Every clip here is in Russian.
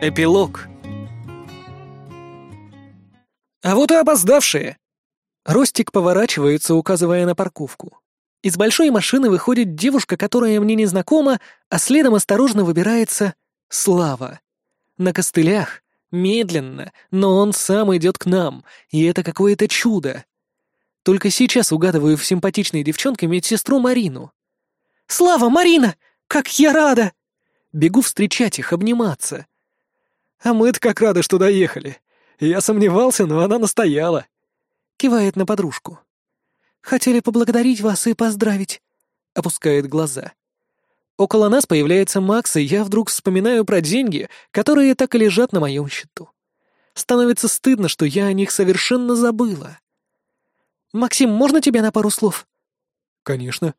Эпилог. А вот и опоздавшие. Ростик поворачивается, указывая на парковку. Из большой машины выходит девушка, которая мне не знакома, а следом осторожно выбирается Слава. На костылях, медленно, но он сам идет к нам, и это какое-то чудо. Только сейчас угадываю в симпатичной девчонке медсестру Марину. «Слава, Марина! Как я рада!» Бегу встречать их, обниматься. А мы-то как рады, что доехали. Я сомневался, но она настояла. Кивает на подружку. Хотели поблагодарить вас и поздравить. Опускает глаза. Около нас появляется Макс, и я вдруг вспоминаю про деньги, которые так и лежат на моем счету. Становится стыдно, что я о них совершенно забыла. «Максим, можно тебя на пару слов?» «Конечно».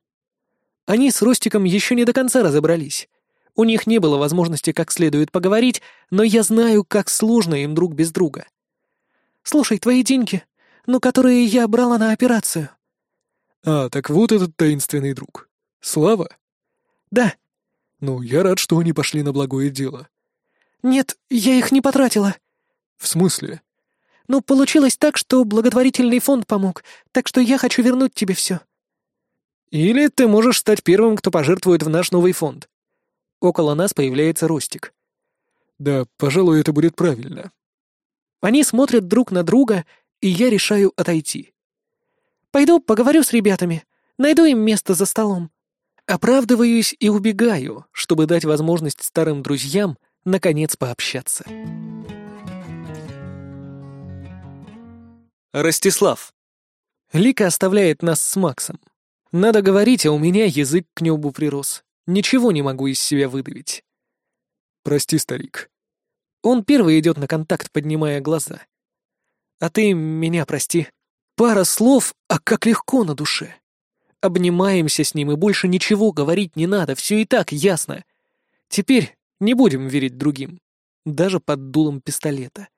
Они с Ростиком еще не до конца разобрались. У них не было возможности как следует поговорить, но я знаю, как сложно им друг без друга. «Слушай, твои деньги, ну, которые я брала на операцию». «А, так вот этот таинственный друг. Слава?» «Да». «Ну, я рад, что они пошли на благое дело». «Нет, я их не потратила». «В смысле?» «Ну, получилось так, что благотворительный фонд помог, так что я хочу вернуть тебе все». «Или ты можешь стать первым, кто пожертвует в наш новый фонд», Около нас появляется Ростик. «Да, пожалуй, это будет правильно». Они смотрят друг на друга, и я решаю отойти. «Пойду поговорю с ребятами, найду им место за столом». Оправдываюсь и убегаю, чтобы дать возможность старым друзьям наконец пообщаться. Ростислав. Лика оставляет нас с Максом. Надо говорить, а у меня язык к небу прирос. Ничего не могу из себя выдавить. Прости, старик. Он первый идет на контакт, поднимая глаза. А ты меня прости. Пара слов, а как легко на душе. Обнимаемся с ним, и больше ничего говорить не надо, все и так ясно. Теперь не будем верить другим, даже под дулом пистолета.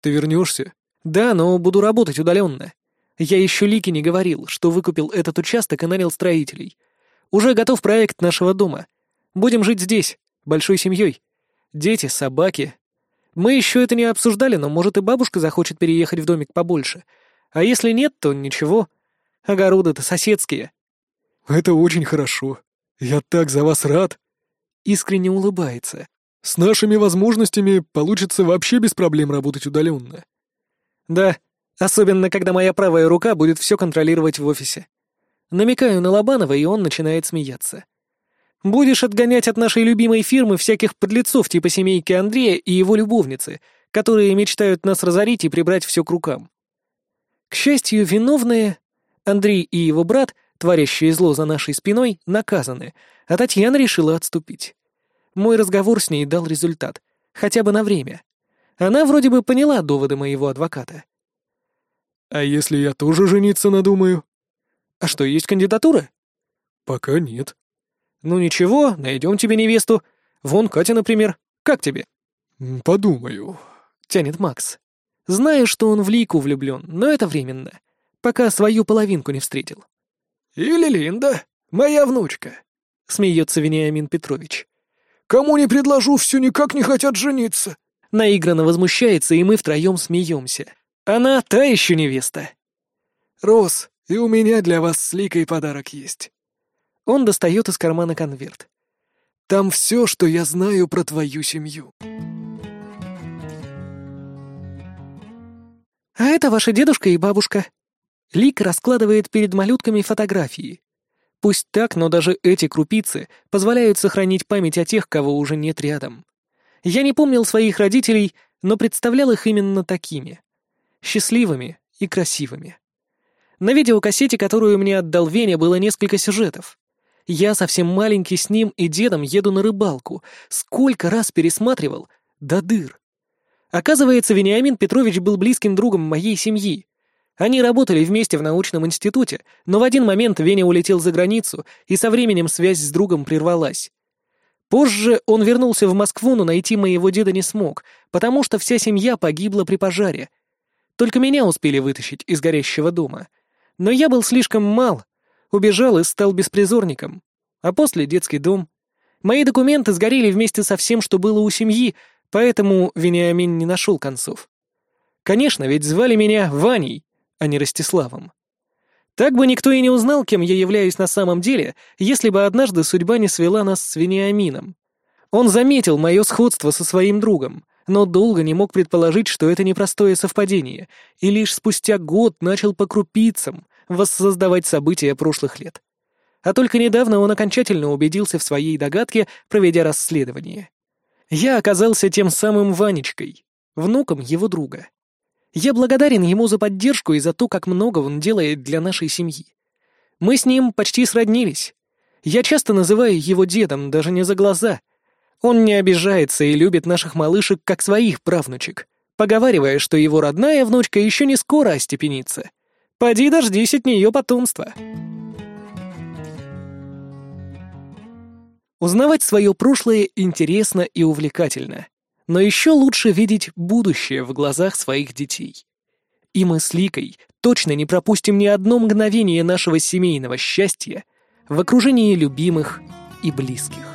Ты вернешься? Да, но буду работать удаленно. Я еще Лике не говорил, что выкупил этот участок и нанял строителей. Уже готов проект нашего дома. Будем жить здесь, большой семьей. Дети, собаки. Мы еще это не обсуждали, но, может, и бабушка захочет переехать в домик побольше. А если нет, то ничего. Огороды-то соседские. Это очень хорошо. Я так за вас рад. Искренне улыбается. С нашими возможностями получится вообще без проблем работать удаленно. Да, особенно когда моя правая рука будет все контролировать в офисе. Намекаю на Лобанова, и он начинает смеяться. «Будешь отгонять от нашей любимой фирмы всяких подлецов типа семейки Андрея и его любовницы, которые мечтают нас разорить и прибрать все к рукам». К счастью, виновные, Андрей и его брат, творящие зло за нашей спиной, наказаны, а Татьяна решила отступить. Мой разговор с ней дал результат, хотя бы на время. Она вроде бы поняла доводы моего адвоката. «А если я тоже жениться надумаю?» А что, есть кандидатура? Пока нет. Ну ничего, найдем тебе невесту. Вон Катя, например. Как тебе? Подумаю. Тянет Макс. Знаю, что он в Лику влюблен, но это временно. Пока свою половинку не встретил. Или Линда, моя внучка. Смеется Вениамин Петрович. Кому не предложу, все никак не хотят жениться. Наигранно возмущается, и мы втроем смеемся. Она та еще невеста. Рос, и у меня для вас с Ликой подарок есть». Он достает из кармана конверт. «Там все, что я знаю про твою семью». «А это ваша дедушка и бабушка». Лик раскладывает перед малютками фотографии. Пусть так, но даже эти крупицы позволяют сохранить память о тех, кого уже нет рядом. Я не помнил своих родителей, но представлял их именно такими. Счастливыми и красивыми. На видеокассете, которую мне отдал Веня, было несколько сюжетов. Я совсем маленький с ним и дедом еду на рыбалку. Сколько раз пересматривал? До дыр. Оказывается, Вениамин Петрович был близким другом моей семьи. Они работали вместе в научном институте, но в один момент Веня улетел за границу, и со временем связь с другом прервалась. Позже он вернулся в Москву, но найти моего деда не смог, потому что вся семья погибла при пожаре. Только меня успели вытащить из горящего дома — но я был слишком мал, убежал и стал беспризорником. А после детский дом. Мои документы сгорели вместе со всем, что было у семьи, Поэтому Вениамин не нашел концов. Конечно, ведь звали меня Ваней, а не Ростиславом. Так бы никто и не узнал, кем я являюсь на самом деле, если бы однажды судьба не свела нас с Вениамином. Он заметил мое сходство со своим другом, но долго не мог предположить, что это непростое совпадение, и лишь спустя год начал по крупицам воссоздавать события прошлых лет. А только недавно он окончательно убедился в своей догадке, проведя расследование. Я оказался тем самым Ванечкой, внуком его друга. Я благодарен ему за поддержку и за то, как много он делает для нашей семьи. Мы с ним почти сроднились. Я часто называю его дедом, даже не за глаза. Он не обижается и любит наших малышек как своих правнучек, поговаривая, что его родная внучка еще не скоро остепенится. Поди дождись от нее потомства. Узнавать свое прошлое интересно и увлекательно. Но еще лучше видеть будущее в глазах своих детей. И мы с Ликой точно не пропустим ни одно мгновение нашего семейного счастья в окружении любимых и близких.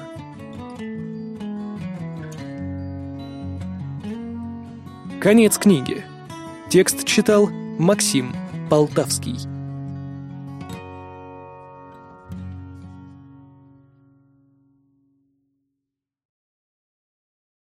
Конец книги. Текст читал Максим Полтавский.